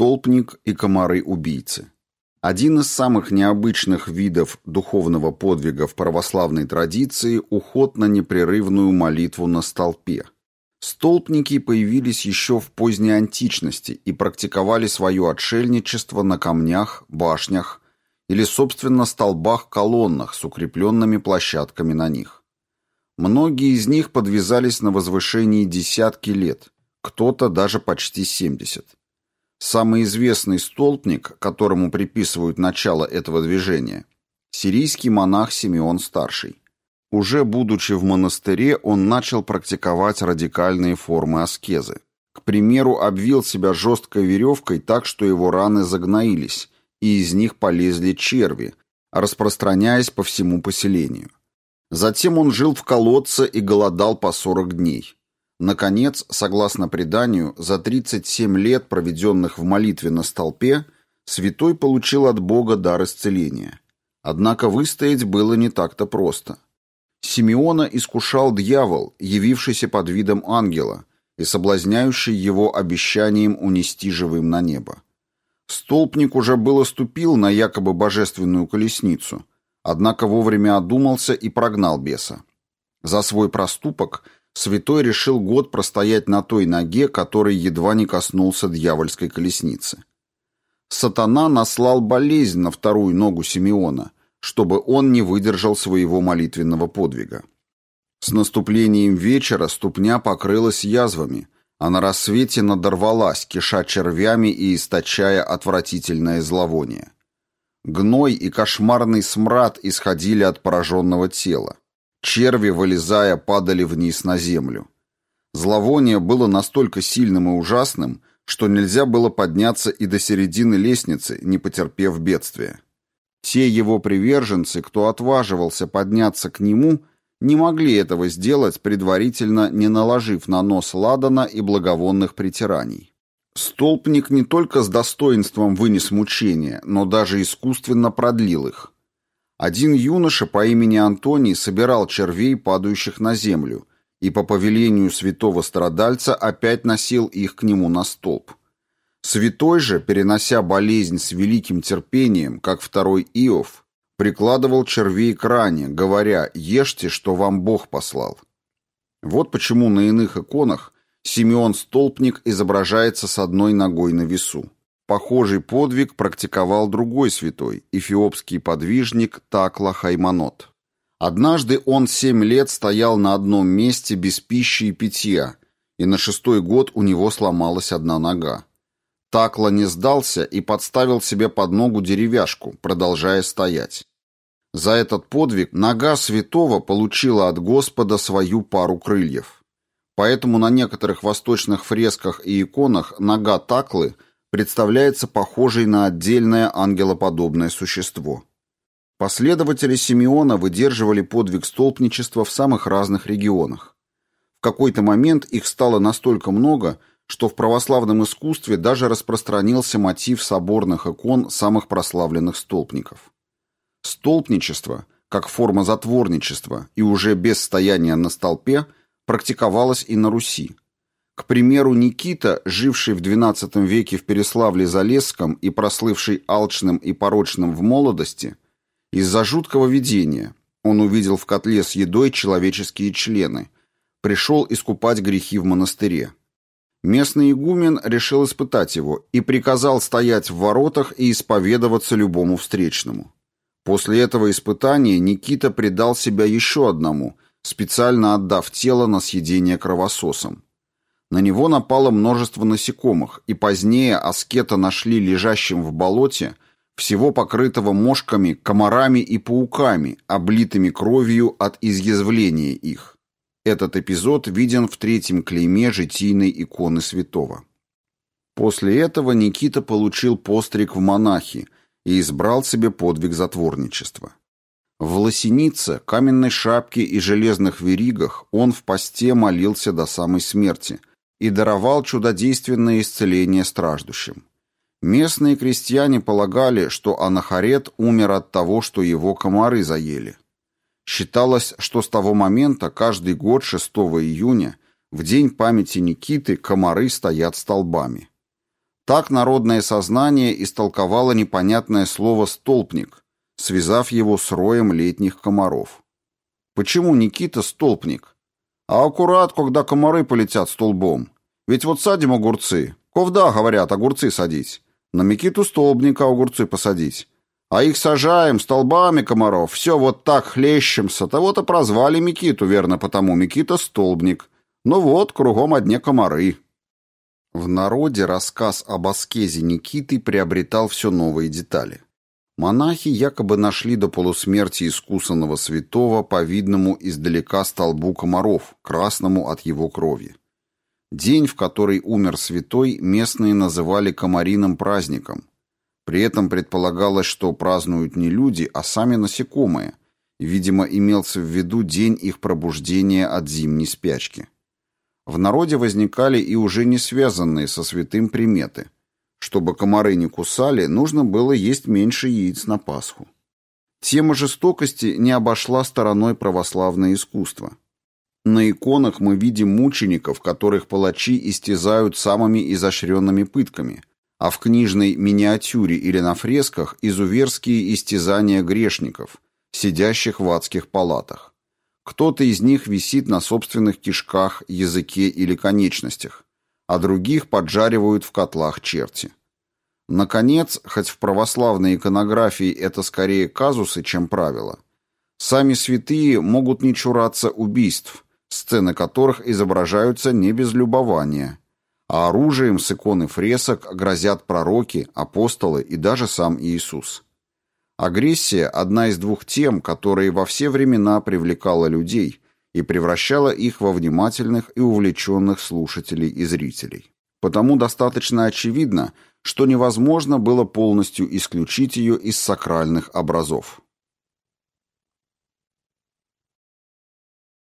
Столпник и комары-убийцы. Один из самых необычных видов духовного подвига в православной традиции – уход на непрерывную молитву на столпе. Столпники появились еще в поздней античности и практиковали свое отшельничество на камнях, башнях или, собственно, столбах-колоннах с укрепленными площадками на них. Многие из них подвязались на возвышении десятки лет, кто-то даже почти 70. Самый известный столпник, которому приписывают начало этого движения, сирийский монах Симеон Старший. Уже будучи в монастыре, он начал практиковать радикальные формы аскезы. К примеру, обвил себя жесткой веревкой так, что его раны загноились, и из них полезли черви, распространяясь по всему поселению. Затем он жил в колодце и голодал по 40 дней. Наконец, согласно преданию, за 37 лет, проведенных в молитве на столпе, святой получил от Бога дар исцеления. Однако выстоять было не так-то просто. Симеона искушал дьявол, явившийся под видом ангела и соблазняющий его обещанием унести живым на небо. Столпник уже было ступил на якобы божественную колесницу, однако вовремя одумался и прогнал беса. За свой проступок – святой решил год простоять на той ноге, которой едва не коснулся дьявольской колесницы. Сатана наслал болезнь на вторую ногу Симеона, чтобы он не выдержал своего молитвенного подвига. С наступлением вечера ступня покрылась язвами, а на рассвете надорвалась, киша червями и источая отвратительное зловоние. Гной и кошмарный смрад исходили от пораженного тела. Черви, вылезая, падали вниз на землю. Зловоние было настолько сильным и ужасным, что нельзя было подняться и до середины лестницы, не потерпев бедствия. Те его приверженцы, кто отваживался подняться к нему, не могли этого сделать, предварительно не наложив на нос ладана и благовонных притираний. Столпник не только с достоинством вынес мучения, но даже искусственно продлил их. Один юноша по имени Антоний собирал червей, падающих на землю, и по повелению святого страдальца опять носил их к нему на столб. Святой же, перенося болезнь с великим терпением, как второй Иов, прикладывал червей к ране, говоря «Ешьте, что вам Бог послал». Вот почему на иных иконах Симеон Столпник изображается с одной ногой на весу. Похожий подвиг практиковал другой святой, эфиопский подвижник Такла Хайманот. Однажды он семь лет стоял на одном месте без пищи и питья, и на шестой год у него сломалась одна нога. Такла не сдался и подставил себе под ногу деревяшку, продолжая стоять. За этот подвиг нога святого получила от Господа свою пару крыльев. Поэтому на некоторых восточных фресках и иконах нога Таклы – представляется похожей на отдельное ангелоподобное существо. Последователи Симеона выдерживали подвиг столпничества в самых разных регионах. В какой-то момент их стало настолько много, что в православном искусстве даже распространился мотив соборных икон самых прославленных столпников. Столпничество, как форма затворничества и уже без стояния на столпе, практиковалось и на Руси. К примеру, Никита, живший в XII веке в Переславле-Залесском и прослывший алчным и порочным в молодости, из-за жуткого видения он увидел в котле с едой человеческие члены, пришел искупать грехи в монастыре. Местный игумен решил испытать его и приказал стоять в воротах и исповедоваться любому встречному. После этого испытания Никита предал себя еще одному, специально отдав тело на съедение кровососом. На него напало множество насекомых, и позднее аскета нашли лежащим в болоте, всего покрытого мошками, комарами и пауками, облитыми кровью от изъязвления их. Этот эпизод виден в третьем клейме житийной иконы святого. После этого Никита получил постриг в монахи и избрал себе подвиг затворничества. В лосенице, каменной шапке и железных веригах он в посте молился до самой смерти – и даровал чудодейственное исцеление страждущим. Местные крестьяне полагали, что Анахарет умер от того, что его комары заели. Считалось, что с того момента каждый год 6 июня, в день памяти Никиты, комары стоят столбами. Так народное сознание истолковало непонятное слово «столпник», связав его с роем летних комаров. Почему Никита столпник? А аккурат, когда комары полетят столбом. Ведь вот садим огурцы. Ковда, говорят, огурцы садить. На Микиту столбника огурцы посадить. А их сажаем столбами комаров. Все вот так хлещемся. Того-то прозвали Микиту, верно, потому Микита столбник. Ну вот, кругом одни комары. В народе рассказ об аскезе Никиты приобретал все новые детали. Монахи якобы нашли до полусмерти искусанного святого по видному издалека столбу комаров, красному от его крови. День, в который умер святой, местные называли комариным праздником. При этом предполагалось, что празднуют не люди, а сами насекомые. Видимо, имелся в виду день их пробуждения от зимней спячки. В народе возникали и уже не связанные со святым приметы – чтобы комары не кусали, нужно было есть меньше яиц на Пасху. Тема жестокости не обошла стороной православное искусство. На иконах мы видим мучеников, которых палачи истязают самыми изощренными пытками, а в книжной миниатюре или на фресках изуверские истязания грешников, сидящих в адских палатах. Кто-то из них висит на собственных кишках, языке или конечностях, а других поджаривают в котлах черти. Наконец, хоть в православной иконографии это скорее казусы, чем правило, сами святые могут не чураться убийств, сцены которых изображаются не без любования, а оружием с иконы фресок грозят пророки, апостолы и даже сам Иисус. Агрессия – одна из двух тем, которые во все времена привлекала людей – и превращала их во внимательных и увлеченных слушателей и зрителей. Потому достаточно очевидно, что невозможно было полностью исключить ее из сакральных образов.